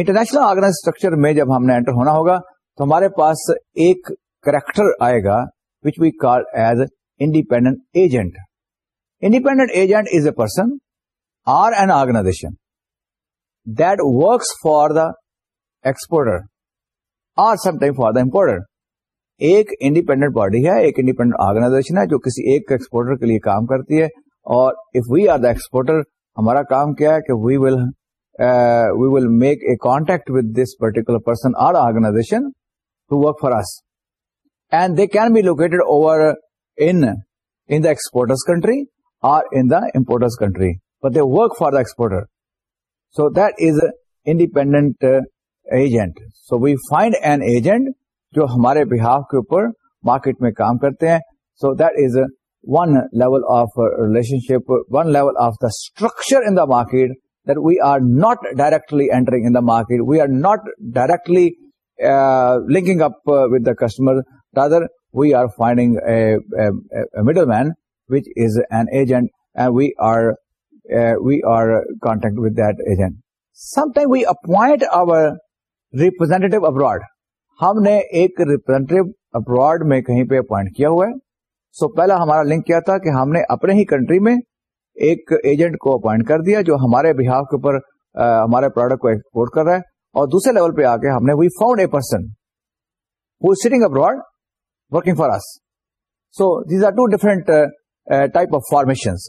international organize structure میں جب ہم نے انٹر ہونا ہوگا تو ہمارے پاس ایک کریکٹر آئے گا which we call as independent agent independent agent is a person or an organization درس for the exporter or something for the importer ایک انڈیپینڈنٹ باڈی ہے ایک انڈیپینڈنٹ آرگنائزیشن ہے جو کسی ایک ایکسپورٹر کے لیے کام کرتی ہے اور if we are the exporter ہمارا کام کیا ہے کہ we will we will make a contact with this particular person or organization to work for us and they can be located over in the داسپورٹر country or in the country but they work for the exporter so that is independent agent so we find an agent جو ہمارے behalf کے اوپر market میں کام کرتے ہیں so that is one level of relationship one level of the structure in the market that we are not directly entering in the market we are not directly linking up with the customer rather we are finding middle man which is an agent and we are we are contact with that some Sometimes we appoint our representative abroad ہم نے ایک representative abroad میں کہیں پہ appoint کیا ہوا ہے سو so, پہلا ہمارا لنک کیا تھا کہ ہم نے اپنے ہی کنٹری میں ایک ایجنٹ کو اپوائنٹ کر دیا جو ہمارے بہاف کے اوپر ہمارے پروڈکٹ کو ایکسپورٹ کر رہا ہے اور دوسرے لیول پہ آ کے ہم نے we found a person who sitting abroad working for us so these are two different type of formation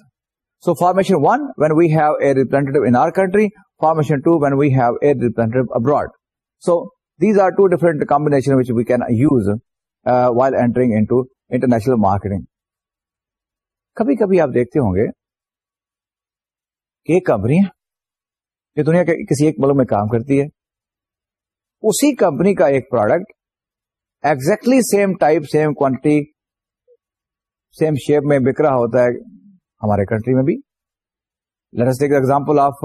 so formation one when we have a representative in our country formation two when we have a representative abroad so these are two different combination we can use while entering into international marketing کبھی کبھی آپ دیکھتے ہوں گے کہ company یہ دنیا کے کسی ایک ملک میں کام کرتی ہے اسی کمپنی کا ایک product exactly same type same quantity same shape میں بک رہا ہوتا ہے ہمارے کنٹری میں بھی take example of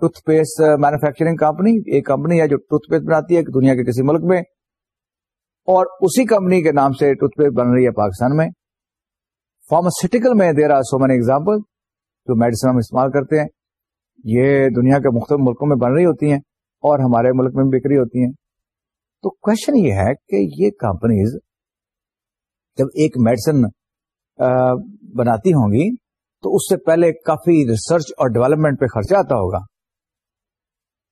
toothpaste manufacturing company ایک کمپنی ہے جو ٹوتھ پیسٹ بناتی ہے دنیا کے کسی ملک میں اور اسی کمپنی کے نام سے ٹوتھ پیسٹ بن رہی ہے پاکستان میں فارماسیٹیکل میں دے رہا سو مینی ایگزامپل جو میڈیسن ہم استعمال کرتے ہیں یہ دنیا کے مختلف ملکوں میں بن رہی ہوتی ہیں اور ہمارے ملک میں بکری ہوتی ہیں تو کوشچن یہ ہے کہ یہ کمپنیز جب ایک میڈیسن بناتی ہوں گی تو اس سے پہلے کافی ریسرچ اور ڈیولپمنٹ پہ خرچہ آتا ہوگا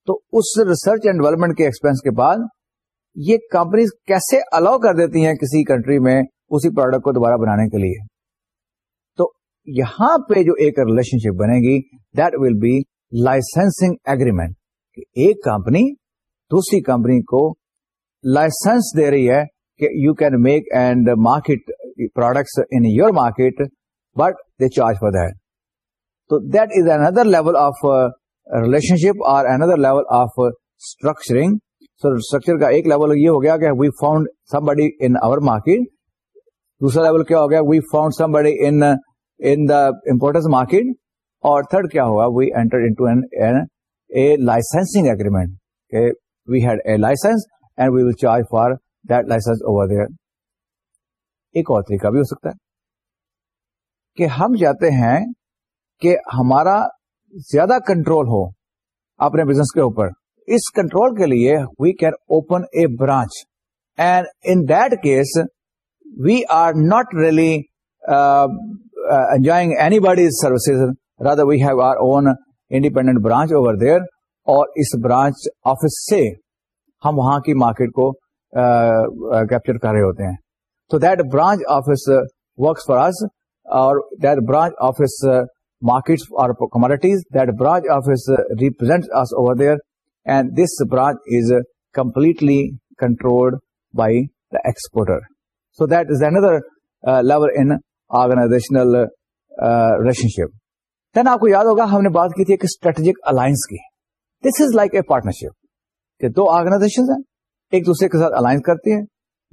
تو اس ریسرچ اینڈ ڈیولپمنٹ کے ایکسپینس کے بعد یہ کمپنیز کیسے الاؤ کر دیتی ہیں کسی کنٹری میں اسی پروڈکٹ کو دوبارہ بنانے کے لیے تو یہاں پہ جو ایک ریلیشن شپ بنے گی that will be licensing agreement ایک کمپنی دوسری کمپنی کو لائسنس دے رہی ہے کہ you can make and market products in your market but they charge for this other level of relationship اور level of structuring sorry structure کا ایک لیول یہ ہو گیا سم بڑی این اوور مارکیٹ دوسرا لیول کیا ہو گیا we found somebody importance market اور تھرڈ کیا ہوگا we entered in licensing agreement a license and we will charge for دائسنس over there ایک اور طریقہ بھی ہو سکتا ہے کہ ہم چاہتے ہیں کہ ہمارا زیادہ کنٹرول ہو اپنے بزنس کے اوپر اس کنٹرول کے لیے we can open a branch and in that case we are not really enjoying anybody services rather we have our own independent branch over there اور اس برانچ آفس سے ہم وہاں کی مارکیٹ کو کیپچر uh, کر رہے ہوتے ہیں تو that branch office works for us اور that that branch branch branch office office اور represent us over there and this is completely controlled by the exporter so that is another level in organizational relationship دین آپ کو یاد ہوگا ہم نے بات کی تھی ایک اسٹریٹجک الائنس کی this is like a partnership کہ دو آرگنائزیشن ہیں ایک دوسرے کے ساتھ الائنس کرتی ہیں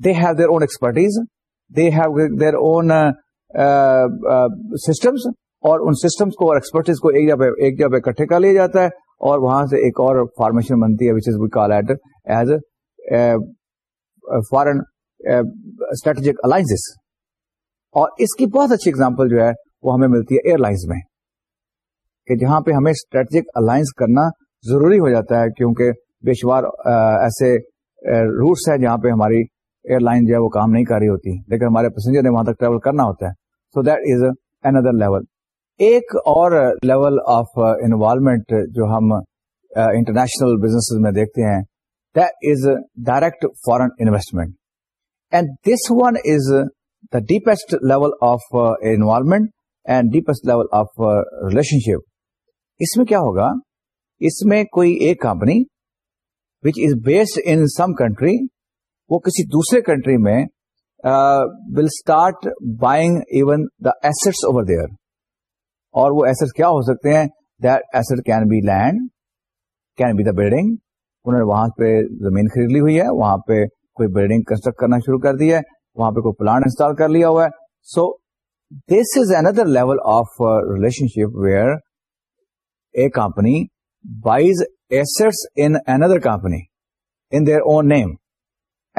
they have their own expertise they have their own systems اور ان ایکسپرٹیز کو ایک جگہ پہ ایک جگہ پہ اکٹھے کر لیا جاتا ہے اور وہاں سے ایک اور فارمیشن بنتی ہے فارن اسٹریٹجک الائنس اور اس کی بہت اچھی اگزامپل جو ہے وہ ہمیں ملتی ہے ایئر لائنس میں کہ جہاں پہ ہمیں اسٹریٹجک الائنس کرنا ضروری ہو جاتا ہے کیونکہ بے شوار ایسے روٹس ہیں جہاں پہ ہماری ایئر لائن جو ہے وہ کام نہیں کر رہی ہوتی لیکن ہمارے پیسنجر نے وہاں تک ٹریول کرنا ہوتا ہے so that is another level ایک اور لیول آف انوالومنٹ جو ہم انٹرنیشنل uh, بزنس میں دیکھتے ہیں direct foreign investment and this one is the deepest level of involvement and deepest level of relationship اس میں کیا ہوگا اس میں کوئی ایک company which is based in some country وہ کسی دوسرے کنٹری میں will start buying even the assets over there اور وہ ایسٹ کیا ہو سکتے ہیں that asset can be land can be the building انہوں نے وہاں پہ زمین خرید لی ہوئی ہے وہاں پہ کوئی بلڈنگ کنسٹرکٹ کرنا شروع کر دی ہے وہاں پہ کوئی پلانٹ انسٹال کر لیا ہوا ہے so this is another level of relationship where a company buys assets another company in their own name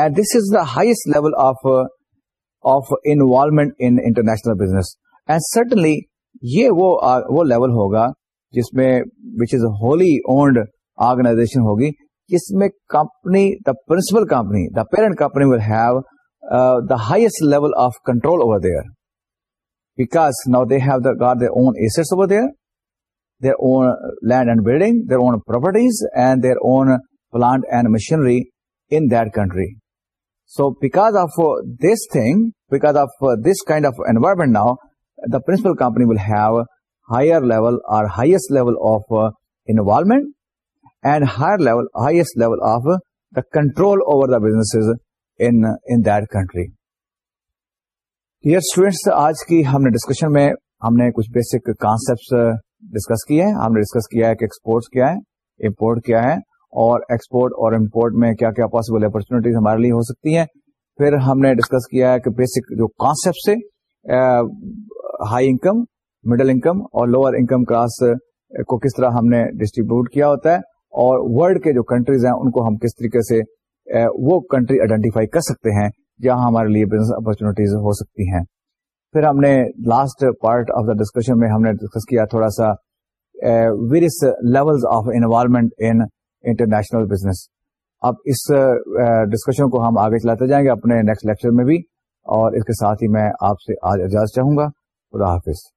and this is the highest level of of involvement international business and certainly یہ وہ level ہوگا جس میں wholly owned organisation ہوگی جس میں company the principal parent company will have the highest level of control over there because now they got their own ایس over there their own land and building their own properties and their own plant and machinery in the country so because of this thing back of this kind of environment now the principal company will have higher level اور highest level of environment and higher level highest level of the control over the business in دنٹریٹس آج کی ہم نے discussion میں ہم نے کچھ basic concept discuss کی ہے ہم نے ڈسکس کیا ہے کہ ایکسپورٹ کیا ہے امپورٹ کیا ہے اور ایکسپورٹ اور امپورٹ میں کیا کیا پاسبل اپرچونیٹیز ہمارے لیے ہو سکتی ہیں پھر ہم نے ڈسکس کیا ہے کہ بیسک جو کانسپٹ سے ہائی انکم مڈل انکم اور لوور انکم کلاس کو کس طرح ہم نے ڈسٹریبیوٹ کیا ہوتا ہے اور ورلڈ کے جو کنٹریز ہیں ان کو ہم کس طریقے سے وہ کنٹری آئیڈینٹیفائی کر سکتے ہیں جہاں ہمارے لیے بزنس اپرچونیٹیز ہو سکتی ہیں پھر ہم نے last part of the discussion میں ہم نے ڈسکس کیا تھوڑا سا various level of involvement in international business اب اس ڈسکشن کو ہم آگے چلاتے جائیں گے اپنے نیکسٹ لیکچر میں بھی اور اس کے ساتھ ہی میں آپ سے آج اجازت چاہوں گا خدا حافظ